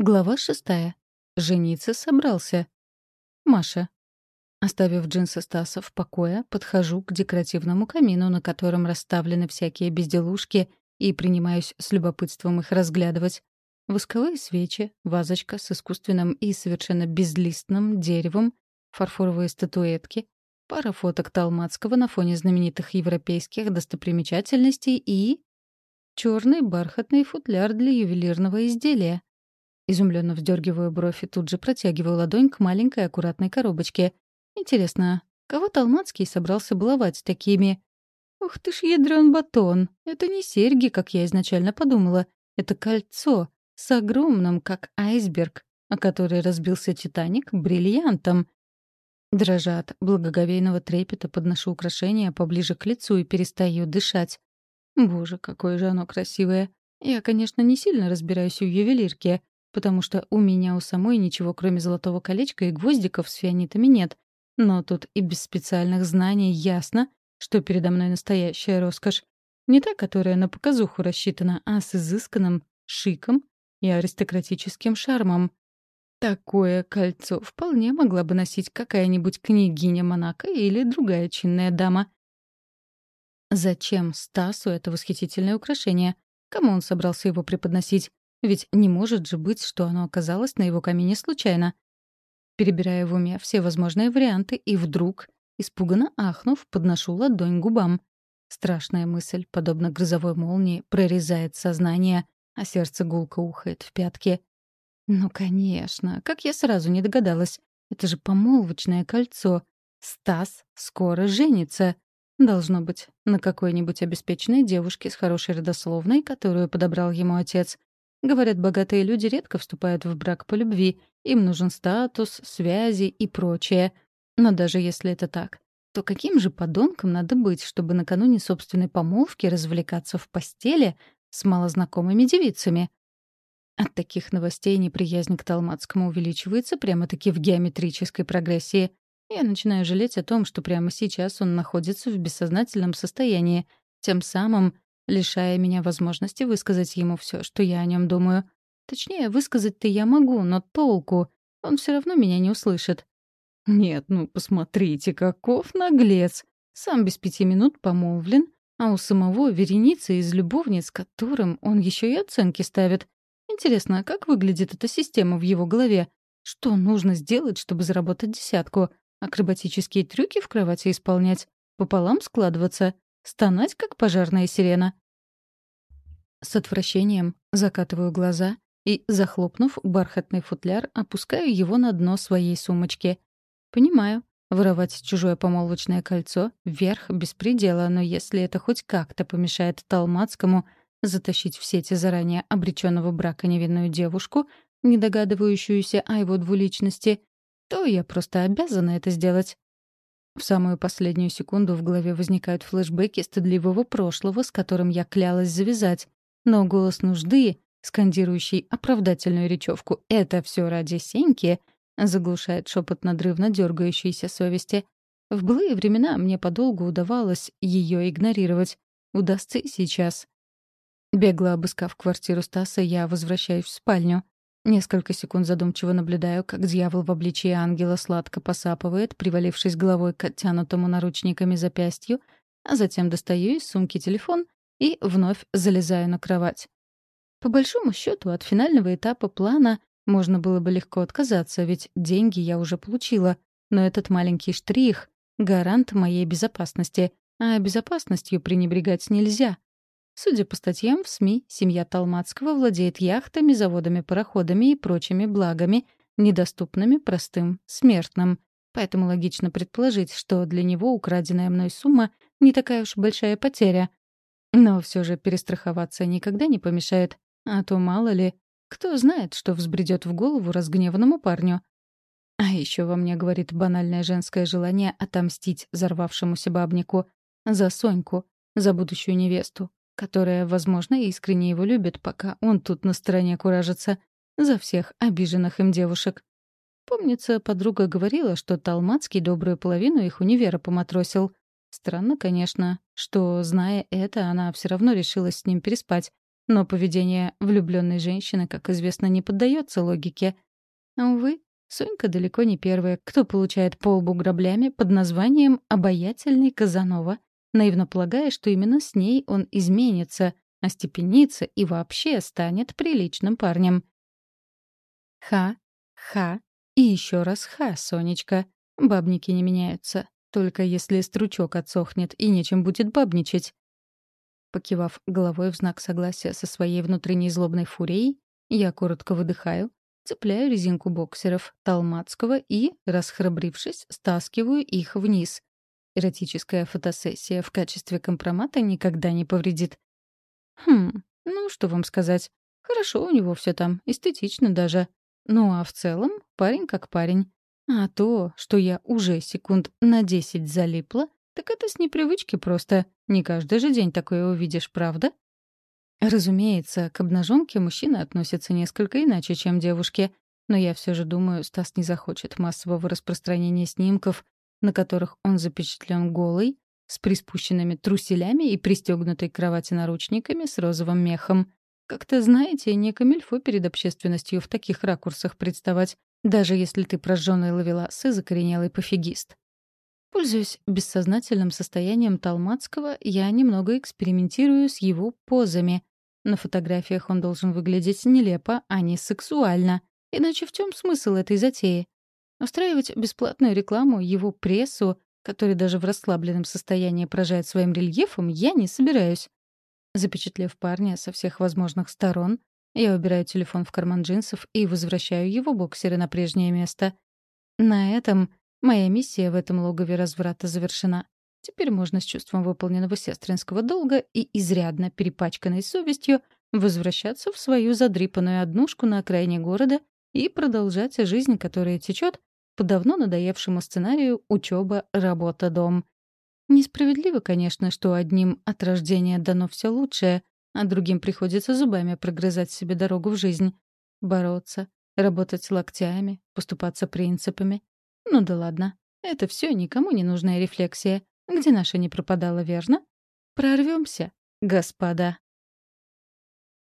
Глава шестая. Жениться собрался. Маша. Оставив джинсы Стаса в покое, подхожу к декоративному камину, на котором расставлены всякие безделушки, и принимаюсь с любопытством их разглядывать. Восковые свечи, вазочка с искусственным и совершенно безлистным деревом, фарфоровые статуэтки, пара фоток Талмацкого на фоне знаменитых европейских достопримечательностей и... черный бархатный футляр для ювелирного изделия. Изумленно вздергиваю бровь и тут же протягиваю ладонь к маленькой аккуратной коробочке — Интересно, кого Талмацкий собрался баловать такими? Ух ты ж ядрён батон. Это не серьги, как я изначально подумала. Это кольцо с огромным, как айсберг, о который разбился «Титаник», бриллиантом. Дрожа от благоговейного трепета, подношу украшение поближе к лицу и перестаю дышать. Боже, какое же оно красивое. Я, конечно, не сильно разбираюсь в ювелирке, потому что у меня у самой ничего, кроме золотого колечка и гвоздиков с фианитами нет. Но тут и без специальных знаний ясно, что передо мной настоящая роскошь. Не та, которая на показуху рассчитана, а с изысканным шиком и аристократическим шармом. Такое кольцо вполне могла бы носить какая-нибудь княгиня Монако или другая чинная дама. Зачем Стасу это восхитительное украшение? Кому он собрался его преподносить? Ведь не может же быть, что оно оказалось на его камине случайно перебирая в уме все возможные варианты, и вдруг, испуганно ахнув, подношу ладонь губам. Страшная мысль, подобно грозовой молнии, прорезает сознание, а сердце гулко ухает в пятки. Ну, конечно, как я сразу не догадалась. Это же помолвочное кольцо. Стас скоро женится. Должно быть, на какой-нибудь обеспеченной девушке с хорошей родословной, которую подобрал ему отец. Говорят, богатые люди редко вступают в брак по любви. Им нужен статус, связи и прочее. Но даже если это так, то каким же подонком надо быть, чтобы накануне собственной помолвки развлекаться в постели с малознакомыми девицами? От таких новостей неприязнь к Талмацкому увеличивается прямо-таки в геометрической прогрессии. Я начинаю жалеть о том, что прямо сейчас он находится в бессознательном состоянии, тем самым лишая меня возможности высказать ему все, что я о нем думаю. Точнее, высказать-то я могу, но толку. Он все равно меня не услышит. Нет, ну посмотрите, каков наглец. Сам без пяти минут помолвлен, а у самого вереница из любовниц, которым он еще и оценки ставит. Интересно, а как выглядит эта система в его голове? Что нужно сделать, чтобы заработать десятку? Акробатические трюки в кровати исполнять? Пополам складываться? Стонать, как пожарная сирена. С отвращением закатываю глаза и, захлопнув бархатный футляр, опускаю его на дно своей сумочки. Понимаю, воровать чужое помолвочное кольцо — верх беспредела, но если это хоть как-то помешает Талмацкому затащить в сети заранее обреченного брака невинную девушку, не догадывающуюся о его двуличности, то я просто обязана это сделать. В самую последнюю секунду в голове возникают флешбеки стыдливого прошлого, с которым я клялась завязать. Но голос нужды, скандирующий оправдательную речевку «это все ради Сеньки», заглушает шепот надрывно дергающейся совести. В былые времена мне подолгу удавалось ее игнорировать. Удастся и сейчас. Бегло обыскав квартиру Стаса, я возвращаюсь в спальню. Несколько секунд задумчиво наблюдаю, как дьявол в обличии ангела сладко посапывает, привалившись головой к оттянутому наручниками запястью, а затем достаю из сумки телефон и вновь залезаю на кровать. По большому счету, от финального этапа плана можно было бы легко отказаться, ведь деньги я уже получила, но этот маленький штрих — гарант моей безопасности, а безопасностью пренебрегать нельзя. Судя по статьям в СМИ, семья Талмацкого владеет яхтами, заводами-пароходами и прочими благами, недоступными простым смертным. Поэтому логично предположить, что для него украденная мной сумма не такая уж большая потеря. Но все же перестраховаться никогда не помешает. А то мало ли, кто знает, что взбредет в голову разгневанному парню. А еще во мне говорит банальное женское желание отомстить взорвавшемуся бабнику. За Соньку, за будущую невесту, которая, возможно, искренне его любит, пока он тут на стороне куражится, за всех обиженных им девушек. Помнится, подруга говорила, что Талмацкий добрую половину их универа поматросил. Странно, конечно, что, зная это, она все равно решила с ним переспать. Но поведение влюбленной женщины, как известно, не поддается логике. Увы, Сонька далеко не первая, кто получает по лбу граблями под названием «обаятельный Казанова», наивно полагая, что именно с ней он изменится, остепенится и вообще станет приличным парнем. Ха, ха и еще раз ха, Сонечка. Бабники не меняются. Только если стручок отсохнет и нечем будет бабничать. Покивав головой в знак согласия со своей внутренней злобной фурией, я коротко выдыхаю, цепляю резинку боксеров Талмацкого и, расхрабрившись, стаскиваю их вниз. Эротическая фотосессия в качестве компромата никогда не повредит. Хм, ну что вам сказать. Хорошо у него все там, эстетично даже. Ну а в целом парень как парень. А то, что я уже секунд на десять залипла, так это с непривычки просто. Не каждый же день такое увидишь, правда? Разумеется, к обнаженке мужчины относятся несколько иначе, чем девушки. Но я все же думаю, Стас не захочет массового распространения снимков, на которых он запечатлен голый, с приспущенными труселями и пристегнутой к кровати наручниками с розовым мехом. Как-то, знаете, не камильфо перед общественностью в таких ракурсах представать, даже если ты прожжённый ловелас и закоренелый пофигист. Пользуясь бессознательным состоянием Талмацкого, я немного экспериментирую с его позами. На фотографиях он должен выглядеть нелепо, а не сексуально. Иначе в чем смысл этой затеи? Устраивать бесплатную рекламу его прессу, который даже в расслабленном состоянии поражает своим рельефом, я не собираюсь. Запечатлев парня со всех возможных сторон, я убираю телефон в карман джинсов и возвращаю его боксеры на прежнее место. На этом Моя миссия в этом логове разврата завершена. Теперь можно с чувством выполненного сестринского долга и изрядно перепачканной совестью возвращаться в свою задрипанную однушку на окраине города и продолжать жизнь, которая течет по давно надоевшему сценарию учеба, работа, дом. Несправедливо, конечно, что одним от рождения дано все лучшее, а другим приходится зубами прогрызать себе дорогу в жизнь. Бороться, работать локтями, поступаться принципами, ну да ладно. Это все никому не нужная рефлексия. Где наша не пропадала, верно? Прорвемся, господа.